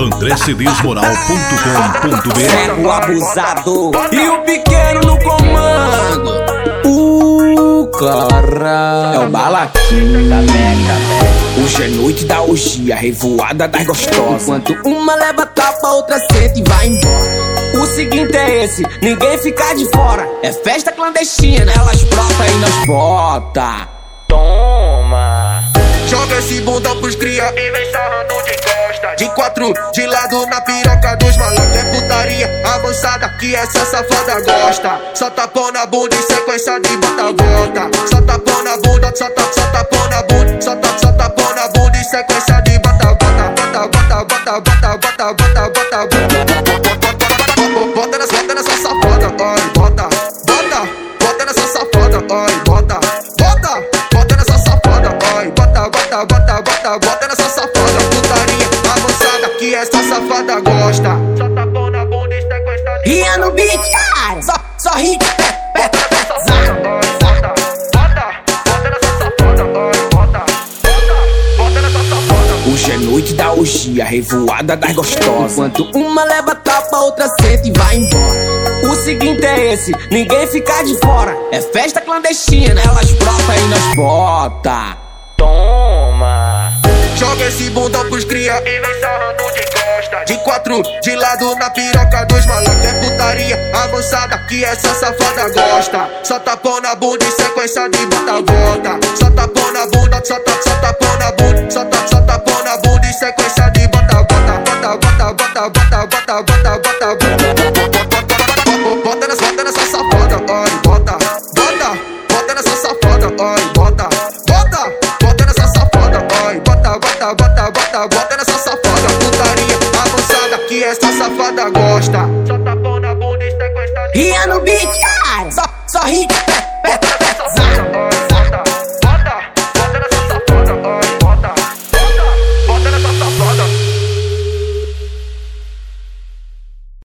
andrecedesmoral.com.br Cego abusado e o pequeno no comando. O cara é o balaquinho. Hoje é noite da orgia, revoada das gostosas. Enquanto uma leva tapa, outra senta e vai embora. O seguinte é esse, ninguém fica de fora. É festa clandestina, elas brotam e nós bota. Toma! Joga esse bundão pros cria e vem. De lado na piroca dos malandros. É putaria avançada que essa safada gosta. Só tapão na bunda em sequência de bota-volta. Só tapão na bunda, só, ta, só tapão na bunda. Só, ta, só tapão na bunda em sequência de bota-volta. Bota, bota, bota, bota, bota, bota, bota. Safada gosta. Só tapão na bunda e sequência de E é no beat, cara. Só, só hit. Hoje é noite da orgia, revoada das gostosas. Enquanto uma leva tapa, outra senta e vai embora. O seguinte é esse, ninguém fica de fora. É festa clandestina, elas brotam e nós bota. Toma! Joga esse bundão pros cria e vem sarrando de costa. De quatro, de lado na piroca dos malandros. É putaria avançada que essa safada gosta. Só tapão na bunda em sequência de bota-volta. Só tapão na bunda, só, ta, só tapão na bunda. Só, ta, só tapão na bunda em sequência de bota-volta. Bota, bota, bota, bota, bota, bota, bota, bota. Bota nessa, bota nessa safada, oi, bota, bota, essa safada gosta. Só tapão na bunda e de E é no beat, cara. Só, só hit,